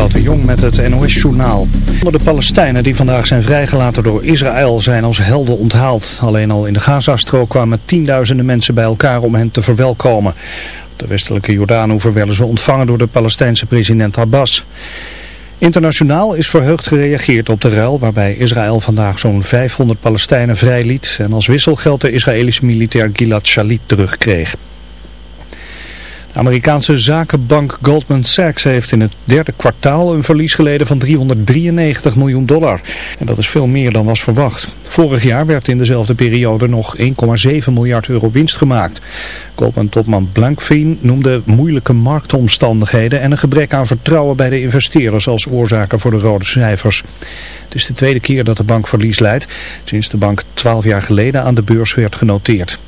Ewout de Jong met het NOS-journaal. De Palestijnen die vandaag zijn vrijgelaten door Israël zijn als helden onthaald. Alleen al in de Gazastrook kwamen tienduizenden mensen bij elkaar om hen te verwelkomen. Op de westelijke Jordaanoever werden ze ontvangen door de Palestijnse president Abbas. Internationaal is verheugd gereageerd op de ruil waarbij Israël vandaag zo'n 500 Palestijnen vrijliet en als wisselgeld de Israëlische militair Gilad Shalit terugkreeg. Amerikaanse zakenbank Goldman Sachs heeft in het derde kwartaal een verlies geleden van 393 miljoen dollar. En dat is veel meer dan was verwacht. Vorig jaar werd in dezelfde periode nog 1,7 miljard euro winst gemaakt. Goldman-topman Blankfein noemde moeilijke marktomstandigheden en een gebrek aan vertrouwen bij de investeerders als oorzaken voor de rode cijfers. Het is de tweede keer dat de bank verlies leidt, sinds de bank 12 jaar geleden aan de beurs werd genoteerd.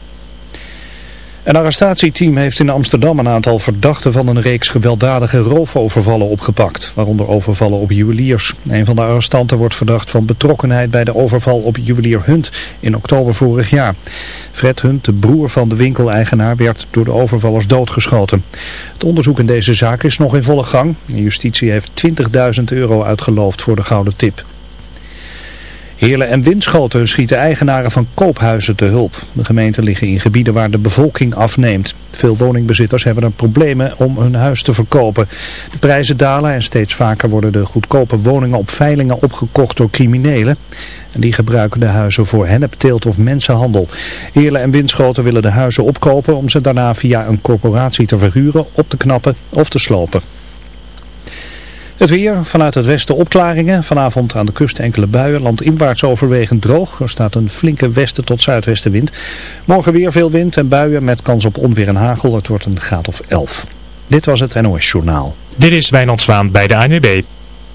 Een arrestatieteam heeft in Amsterdam een aantal verdachten van een reeks gewelddadige roofovervallen opgepakt, waaronder overvallen op juweliers. Een van de arrestanten wordt verdacht van betrokkenheid bij de overval op juwelier Hunt in oktober vorig jaar. Fred Hunt, de broer van de winkeleigenaar, werd door de overvallers doodgeschoten. Het onderzoek in deze zaak is nog in volle gang. Justitie heeft 20.000 euro uitgeloofd voor de gouden tip. Heerlen en Winschoten schieten eigenaren van koophuizen te hulp. De gemeenten liggen in gebieden waar de bevolking afneemt. Veel woningbezitters hebben er problemen om hun huis te verkopen. De prijzen dalen en steeds vaker worden de goedkope woningen op veilingen opgekocht door criminelen. En die gebruiken de huizen voor hennepteelt of mensenhandel. Heerlen en Winschoten willen de huizen opkopen om ze daarna via een corporatie te verhuren, op te knappen of te slopen. Het weer, vanuit het westen opklaringen. Vanavond aan de kust enkele buien. Landinwaarts overwegend droog. Er staat een flinke westen tot zuidwestenwind. Morgen weer veel wind en buien met kans op onweer en hagel. Het wordt een graad of 11. Dit was het NOS Journaal. Dit is Wijnand Zwaan bij de ANWB.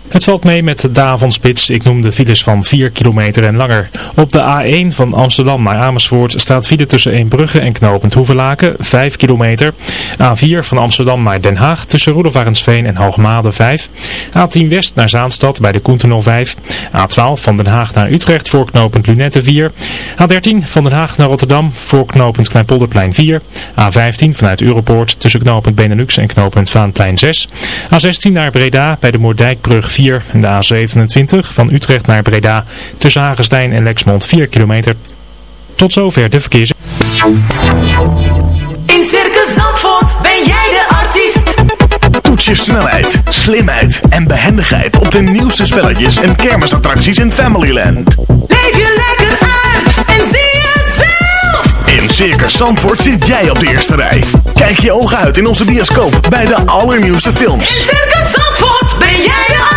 Het valt mee met de avondspits. Ik noem de files van 4 kilometer en langer. Op de A1 van Amsterdam naar Amersfoort staat file tussen Eembrugge en Knopend Hoevelaken 5 kilometer. A4 van Amsterdam naar Den Haag tussen Roelofarensveen en Hoogmade 5. A10 West naar Zaanstad bij de Koentenol 5. A12 van Den Haag naar Utrecht voor Knopend Lunette 4. A13 van Den Haag naar Rotterdam voor Knopend Kleinpolderplein 4. A15 vanuit Europoort tussen Knopend Benelux en Knopend Vaanplein 6. A16 naar Breda bij de Moerdijkbrug 4 en de A27 van Utrecht naar Breda tussen Hagestein en Lexmond 4 kilometer. Tot zover de verkeers. In Circus Zandvoort ben jij de artiest. Toets je snelheid, slimheid en behendigheid op de nieuwste spelletjes en kermisattracties in Familyland. Leef je lekker uit en zie het zelf. In Circus Zandvoort zit jij op de eerste rij. Kijk je ogen uit in onze bioscoop bij de allernieuwste films. In Circus Zandvoort ben jij de artiest.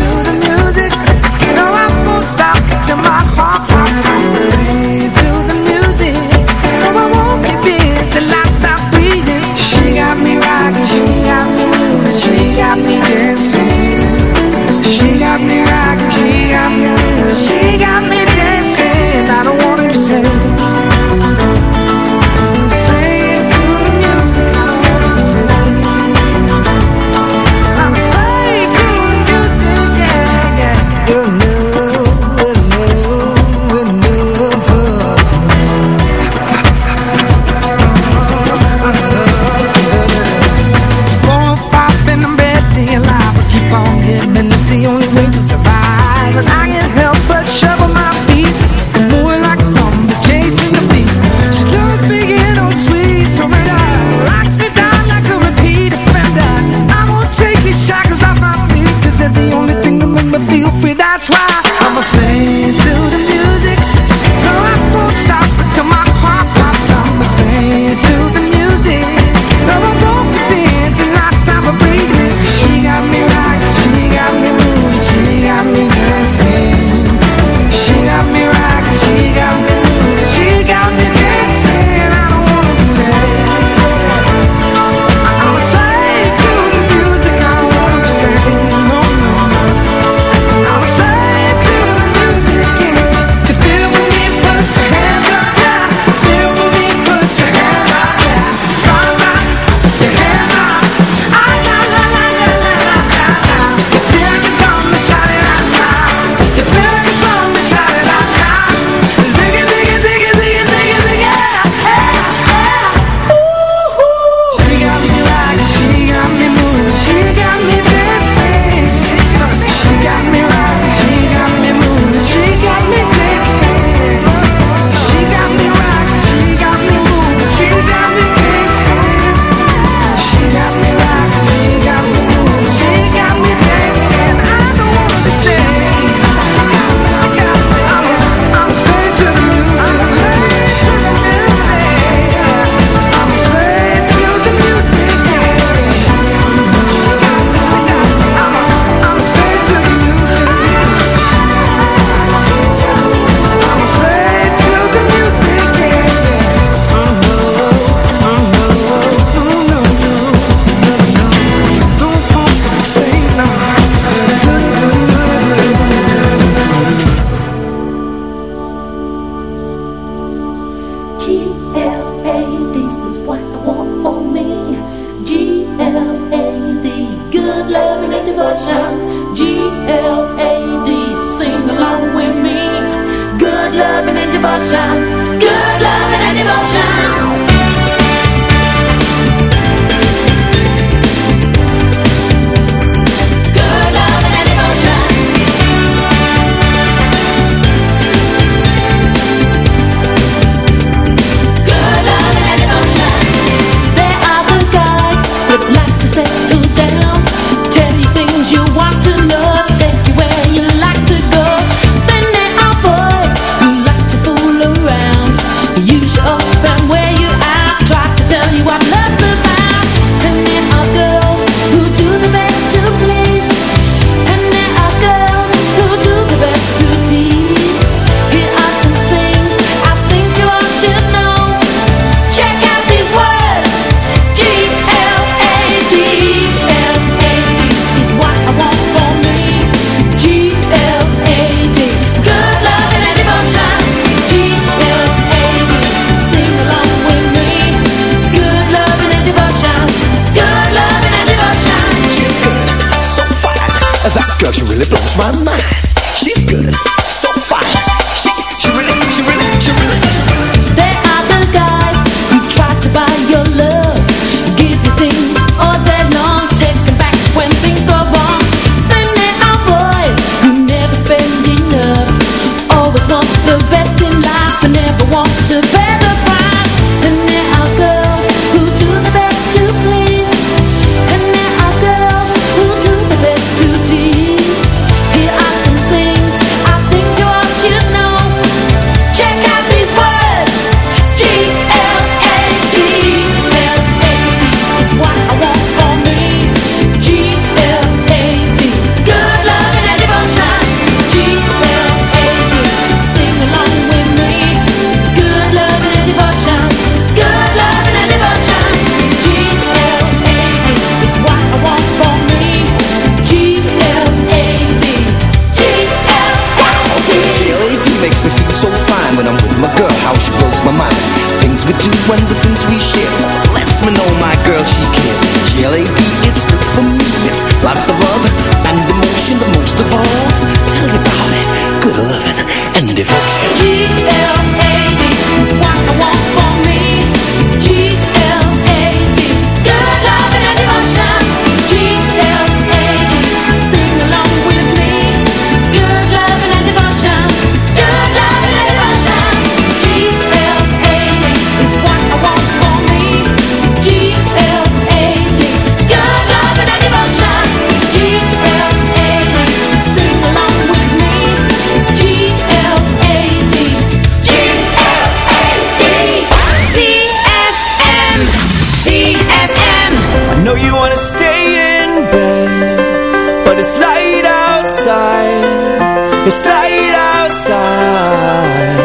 side.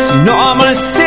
So no, I'm gonna stay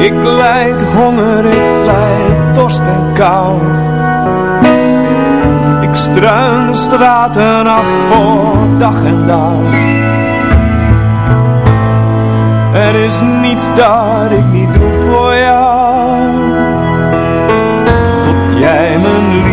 Ik lijd honger, ik lijd dorst en kou. Ik struin de straten af voor dag en dauw. Er is niets dat ik niet doe voor jou. Jij mijn liefde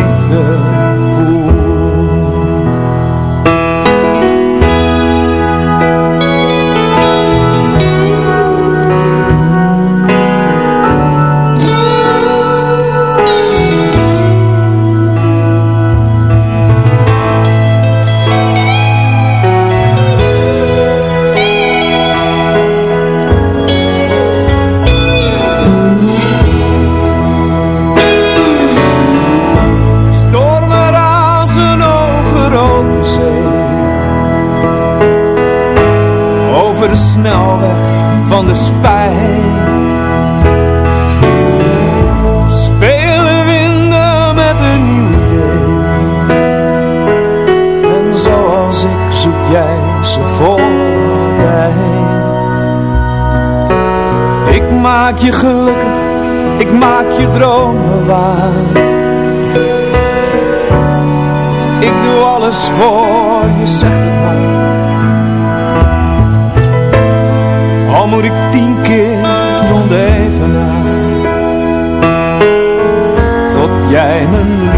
De snelweg van de spijt. Spelen winden met een nieuw idee. En zoals ik zoek jij ze tijd. Ik maak je gelukkig, ik maak je dromen waar. Ik doe alles voor je, zegt het maar. Moet ik tien keer rond even na. Tot jij mijn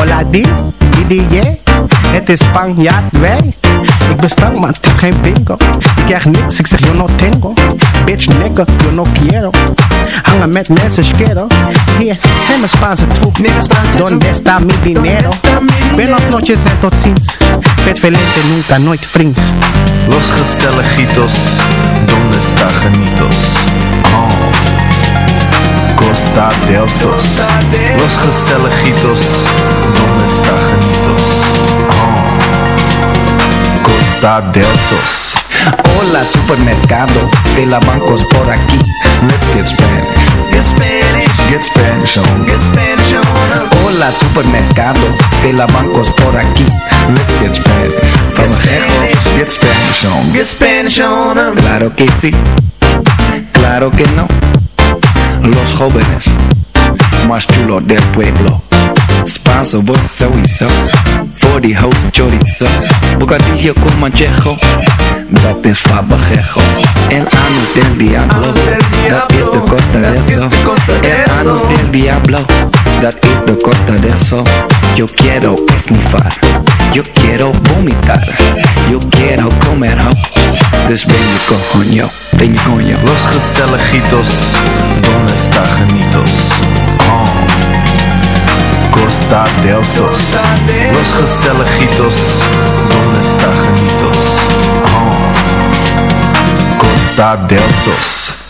Hola di, di, di, yeah. Het is Spanjaard, wij. Ik ben stank, maar het is geen bingo. Ik krijg niks, ik zeg yo no tengo. Bitch, nigga, yo no quiero. Hangen met mensen, schero. Hier, neem een Spaanse troep. Donde está mi dinero? Buenos noches en tot ziens. Vet velente, nunca, nooit vriends. Los gezelligitos, donde está genitos? Oh. Costa del Sos. Los gezelligitos, donde está genitos? Oh. Costa del Sos. Hola supermercado de la bancos por aquí. Let's get Spanish. Get Spanish. Get Spanish on. Get Spanish on. Hola supermercado de la bancos por aquí. Let's get Spanish. From Get, get Spanish on. Get Spanish on. Claro que sí. Claro que no. Los jóvenes más chulos del pueblo. Sowieso. Voor die host chorizo. Bocadillo con manchejo. Dat is fabajejo. El anus del diablo. Dat is de costa de eso. El Manos del diablo, that is the costa del sol. Yo quiero esnifar, yo quiero vomitar, yo quiero comer ho. Dus ben je coño, ben je coño. Los gezelligitos, donde está genitos? Oh. Costa del Sos. Los gezelligitos, donde está genitos? Oh. Costa del Sos.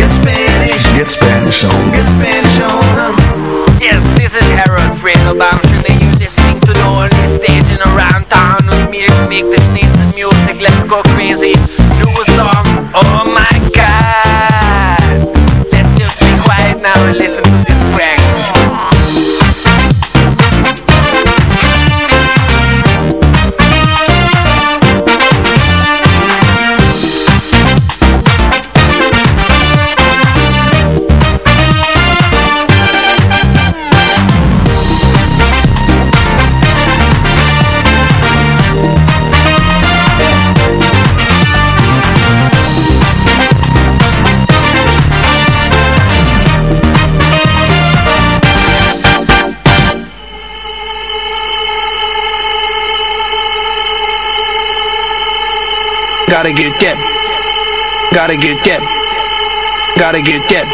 Get Spanish. Get Spanish on. Get Spanish on. Yes, this is Harold Fredo Bamshin and you're listening to the only stage in around town with me to make this nice music. Let's go crazy. Do a song. Oh my Gotta get that. Gotta get that.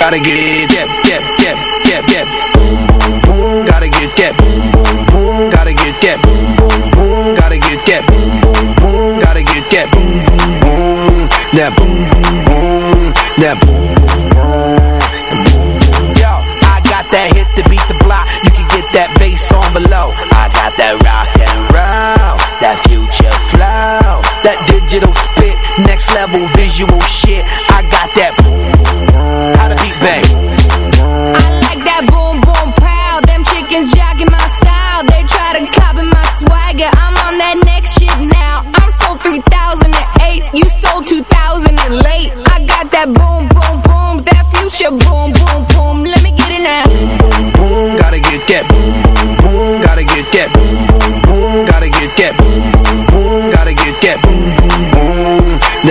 Gotta get that. That. That. That. That. Boom. Boom. Boom. Gotta get that. Boom. Boom. Boom. Gotta get that. Boom. Boom. Boom. Gotta get that. Boom. Boom. Boom. Gotta get that. Boom. Boom. Boom. That. Boom. Boom. Boom. That. Boom. Yo, I got that hit to beat the block. You can get that bass on below. I got that rock and roll, that future flow, that digital spit, next level visual shit. I got that. How to beat bang. I like that boom boom pow. Them chickens jacking my style. They try to copy my swagger. I'm on that next shit now. I'm sold 3008. You sold 2000 and late. I got that boom boom boom. That future boom boom boom. Let me get it now. Boom boom, boom. gotta get that. Boom boom boom, gotta get that. Boom boom boom, gotta get that. Boom,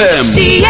ZFM.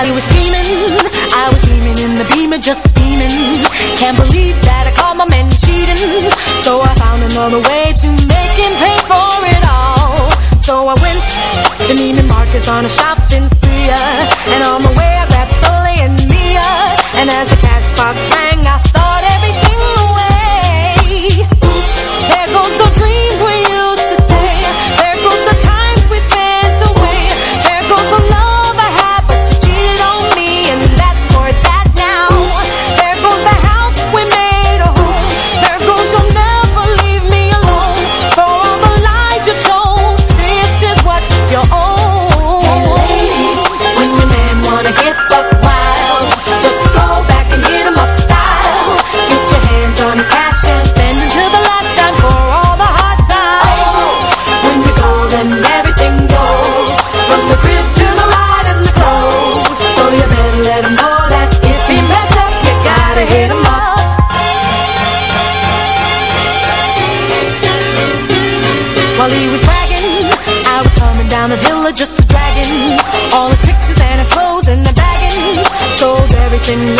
body was steaming, I was steaming in the beamer, just steaming. Can't believe that I caught my man cheating. So I found another way to make him pay for it all. So I went to Neiman Marcus on a shopping spree, and on the way I grabbed Sully and Mia. And as the cash box rang, I thought everything away. Oops, there goes the nothing